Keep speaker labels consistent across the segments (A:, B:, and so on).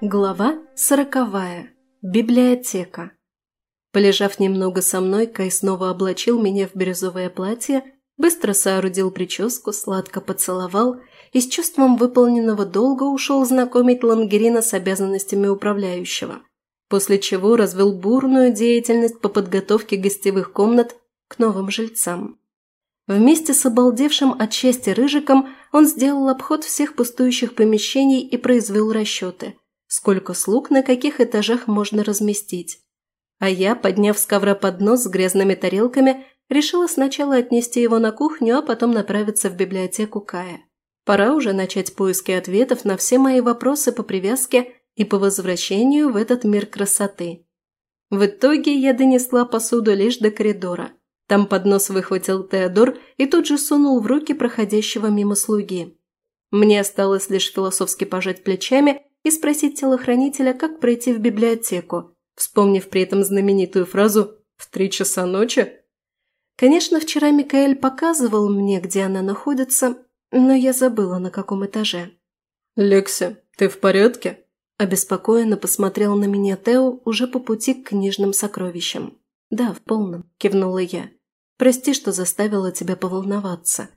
A: Глава сороковая. Библиотека. Полежав немного со мной, Кай снова облачил меня в бирюзовое платье, быстро соорудил прическу, сладко поцеловал и с чувством выполненного долга ушел знакомить Лангерина с обязанностями управляющего, после чего развел бурную деятельность по подготовке гостевых комнат к новым жильцам. Вместе с обалдевшим от счастья Рыжиком он сделал обход всех пустующих помещений и произвел расчеты – сколько слуг на каких этажах можно разместить. А я, подняв с ковра поднос с грязными тарелками, решила сначала отнести его на кухню, а потом направиться в библиотеку Кая. Пора уже начать поиски ответов на все мои вопросы по привязке и по возвращению в этот мир красоты. В итоге я донесла посуду лишь до коридора. Там поднос выхватил Теодор и тут же сунул в руки проходящего мимо слуги. Мне осталось лишь философски пожать плечами и спросить телохранителя, как пройти в библиотеку, вспомнив при этом знаменитую фразу «в три часа ночи». Конечно, вчера Микаэль показывал мне, где она находится, но я забыла, на каком этаже.
B: «Лекси, ты в порядке?»
A: Обеспокоенно посмотрел на меня Тео уже по пути к книжным сокровищам. «Да, в полном», – кивнула я. «Прости, что заставила тебя поволноваться.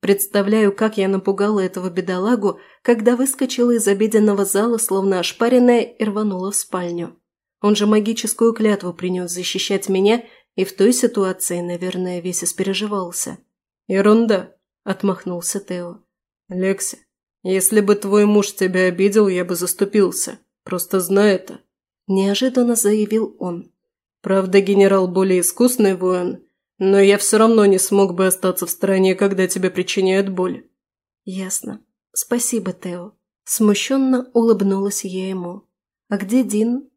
A: Представляю, как я напугала этого бедолагу, когда выскочила из обеденного зала, словно ошпаренная, и рванула в спальню. Он же магическую клятву принес защищать меня, и в той ситуации, наверное, весь испереживался.
B: «Ерунда», – отмахнулся Тео. «Лекси, если бы твой муж тебя обидел, я бы заступился. Просто знай это», –
A: неожиданно заявил он.
B: «Правда, генерал более искусный воин, но я все равно не смог бы остаться в стороне, когда тебе причиняют боль».
A: «Ясно. Спасибо, Тео». Смущенно улыбнулась я ему. «А где Дин?»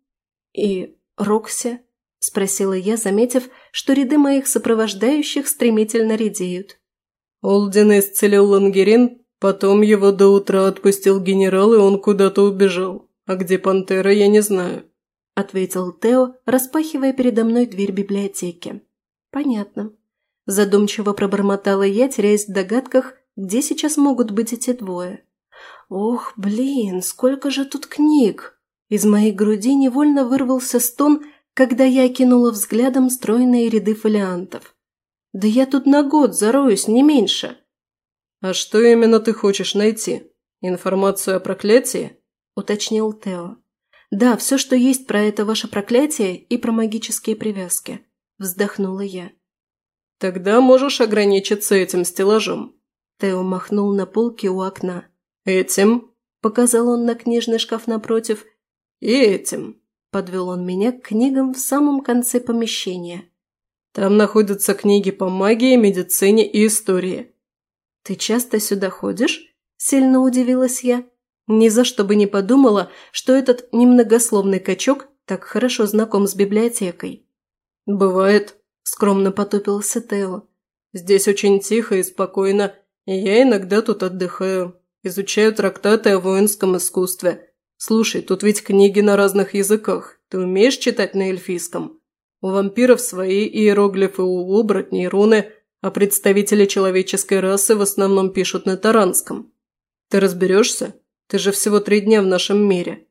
A: «И Рокси?» – спросила я, заметив, что ряды моих сопровождающих стремительно редеют.
B: Олдин исцелил Лангерин, потом его до утра отпустил генерал, и он куда-то убежал. А где Пантера, я не знаю», –
A: ответил Тео, распахивая передо мной дверь библиотеки. «Понятно». Задумчиво пробормотала я, теряясь в догадках, где сейчас могут быть эти двое. «Ох, блин, сколько же тут книг!» Из моей груди невольно вырвался стон, когда я окинула взглядом стройные ряды фолиантов. «Да я тут на год зароюсь, не меньше!»
B: «А что именно ты хочешь найти? Информацию о проклятии?»
A: – уточнил Тео. «Да, все, что есть про это ваше проклятие и про магические привязки вздохнула я.
B: «Тогда можешь ограничиться этим стеллажом».
A: Тео махнул на полке у окна.
B: «Этим?»
A: – показал он на книжный шкаф напротив.
B: «И этим?»
A: – подвел он меня к книгам в самом конце помещения.
B: «Там находятся книги по магии, медицине и истории».
A: «Ты часто сюда ходишь?» – сильно удивилась я. Ни за что бы не подумала, что этот немногословный качок так хорошо знаком с библиотекой.
B: «Бывает», – скромно потупился Тео. «Здесь очень тихо и спокойно, и я иногда тут отдыхаю. Изучаю трактаты о воинском искусстве. Слушай, тут ведь книги на разных языках. Ты умеешь читать на эльфийском? У вампиров свои иероглифы, у оборотней руны, а представители человеческой расы в основном пишут на таранском. Ты разберешься? Ты же всего три дня в нашем мире».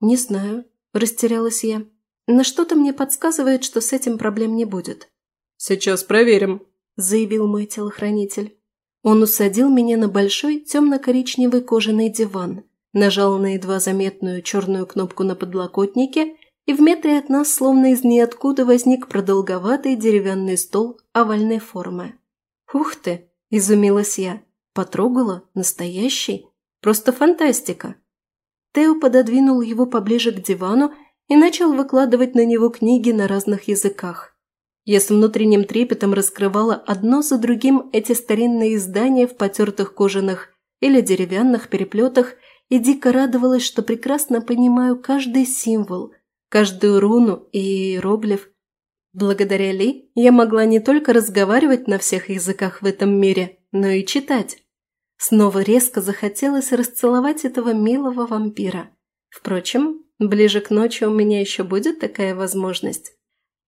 A: «Не знаю», – растерялась я. Но что-то мне подсказывает, что с этим проблем не будет.
B: «Сейчас проверим», –
A: заявил мой телохранитель. Он усадил меня на большой темно-коричневый кожаный диван, нажал на едва заметную черную кнопку на подлокотнике, и в метре от нас, словно из ниоткуда, возник продолговатый деревянный стол овальной формы. «Ух ты!» – изумилась я. Потрогала? Настоящий? Просто фантастика!» Тео пододвинул его поближе к дивану и начал выкладывать на него книги на разных языках. Я с внутренним трепетом раскрывала одно за другим эти старинные издания в потертых кожаных или деревянных переплетах и дико радовалась, что прекрасно понимаю каждый символ, каждую руну и иероглиф. Благодаря Ли я могла не только разговаривать на всех языках в этом мире, но и читать. Снова резко захотелось расцеловать этого милого вампира. Впрочем, Ближе к ночи у меня еще будет такая возможность.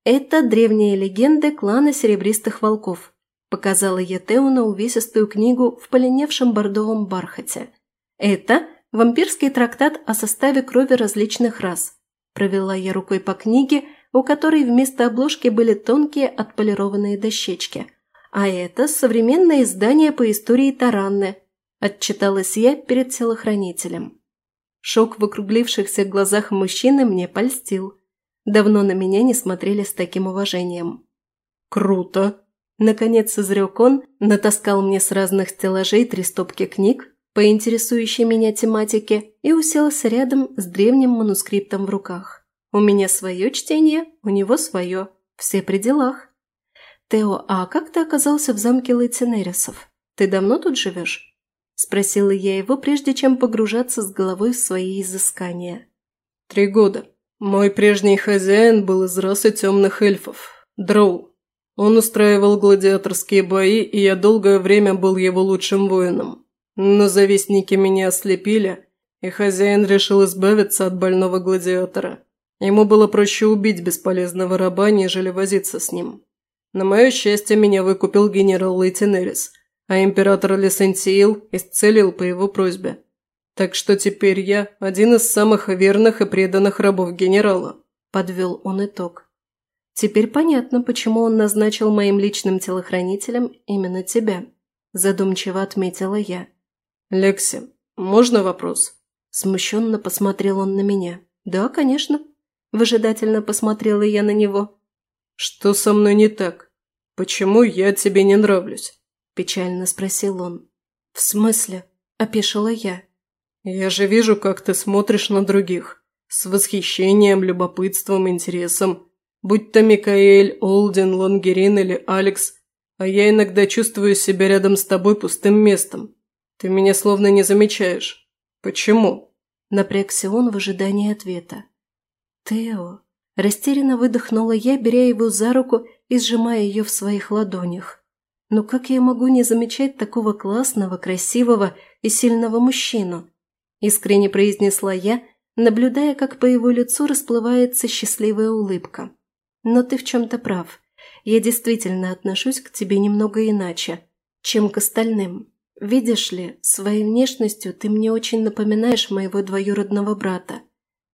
A: Это древние легенды клана Серебристых Волков. Показала я Теуна увесистую книгу в полиневшем бордовом бархате. Это Вампирский трактат о составе крови различных рас. Провела я рукой по книге, у которой вместо обложки были тонкие отполированные дощечки. А это современное издание по истории Таранны, отчиталась я перед телохранителем. Шок в округлившихся глазах мужчины мне польстил. Давно на меня не смотрели с таким уважением.
B: «Круто!»
A: Наконец изрек он, натаскал мне с разных стеллажей три стопки книг по интересующей меня тематике и уселся рядом с древним манускриптом в руках. У меня свое чтение, у него свое. Все при делах. «Тео, а как ты оказался в замке Лейтенерисов? Ты давно тут живешь?» Спросила я его, прежде чем погружаться с головой в свои изыскания.
B: «Три года. Мой прежний хозяин был из расы темных эльфов. Дроу. Он устраивал гладиаторские бои, и я долгое время был его лучшим воином. Но завистники меня ослепили, и хозяин решил избавиться от больного гладиатора. Ему было проще убить бесполезного раба, нежели возиться с ним. На мое счастье, меня выкупил генерал Лейтенерис, а император Лесентиил исцелил по его просьбе. Так что теперь я один из самых верных и преданных рабов генерала», – подвел он итог.
A: «Теперь понятно, почему он назначил моим личным телохранителем именно тебя», – задумчиво отметила я.
B: «Лекси, можно вопрос?»
A: Смущенно посмотрел он на меня. «Да, конечно». Выжидательно посмотрела я на него.
B: «Что со мной не так? Почему я тебе не нравлюсь?»
A: Печально спросил он. «В смысле?» – опешила я.
B: «Я же вижу, как ты смотришь на других. С восхищением, любопытством, интересом будь то Микаэль, Олден, Лонгерин или Алекс, а я иногда чувствую себя рядом с тобой пустым местом. Ты меня словно не замечаешь. Почему?»
A: Напрягся он в ожидании ответа. «Тео!» Растерянно выдохнула я, беря его за руку и сжимая ее в своих ладонях. «Но как я могу не замечать такого классного, красивого и сильного мужчину?» Искренне произнесла я, наблюдая, как по его лицу расплывается счастливая улыбка. Но ты в чем-то прав. Я действительно отношусь к тебе немного иначе, чем к остальным. Видишь ли, своей внешностью ты мне очень напоминаешь моего двоюродного брата.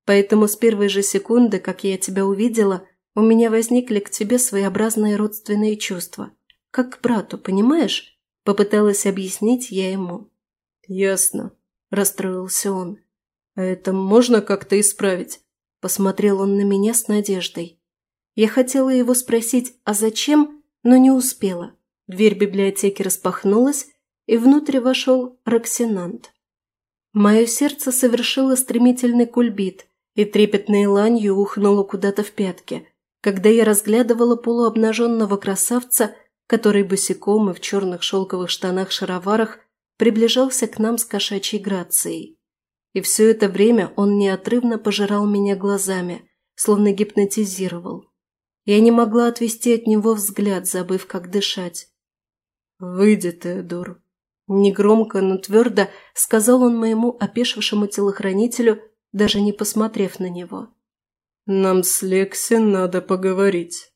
A: Поэтому с первой же секунды, как я тебя увидела, у меня возникли к тебе своеобразные родственные чувства. Как к брату, понимаешь? Попыталась объяснить я ему.
B: «Ясно», – расстроился он. «А это можно как-то исправить?»
A: Посмотрел он на меня с надеждой. Я хотела его спросить «а зачем?», но не успела. Дверь библиотеки распахнулась, и внутрь вошел Роксинант. Мое сердце совершило стремительный кульбит, и трепетной ланью ухнуло куда-то в пятки, когда я разглядывала полуобнаженного красавца, который босиком и в черных шелковых штанах-шароварах приближался к нам с кошачьей грацией. И все это время он неотрывно пожирал меня глазами, словно гипнотизировал. Я не могла отвести от него взгляд, забыв, как дышать.
B: «Выйди, Теодор», –
A: негромко, но твердо сказал он моему опешившему телохранителю, даже не посмотрев на него.
B: «Нам с Лекси надо поговорить».